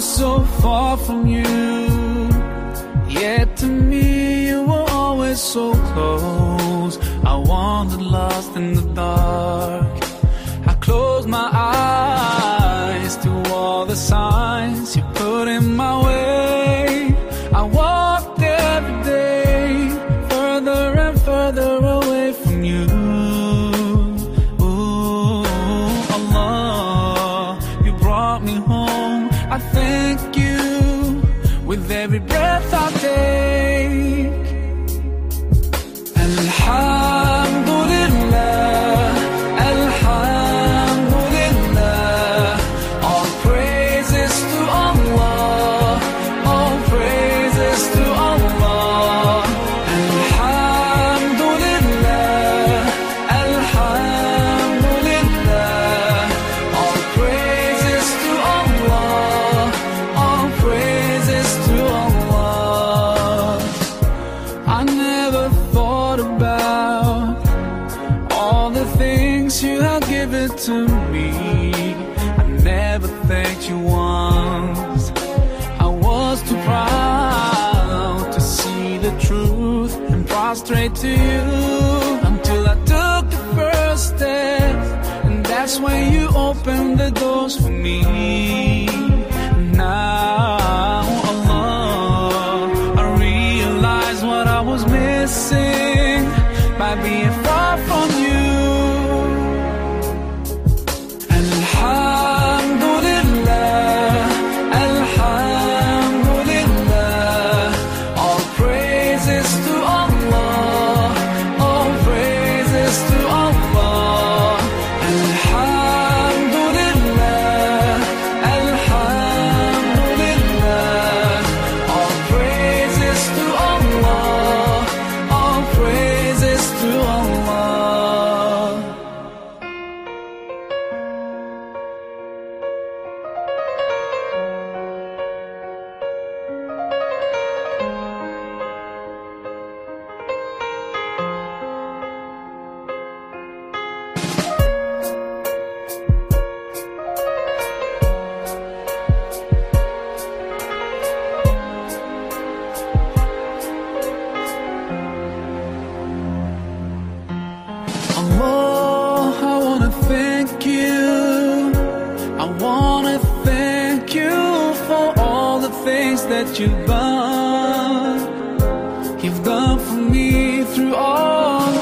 so far from you. Yet to me, you were always so close. I wandered lost in the dark. With every you have given to me. I never thanked you once. I was too proud to see the truth and prostrate to you until I took the first step. And that's when you opened the doors for me. That you've done. You've done for me through all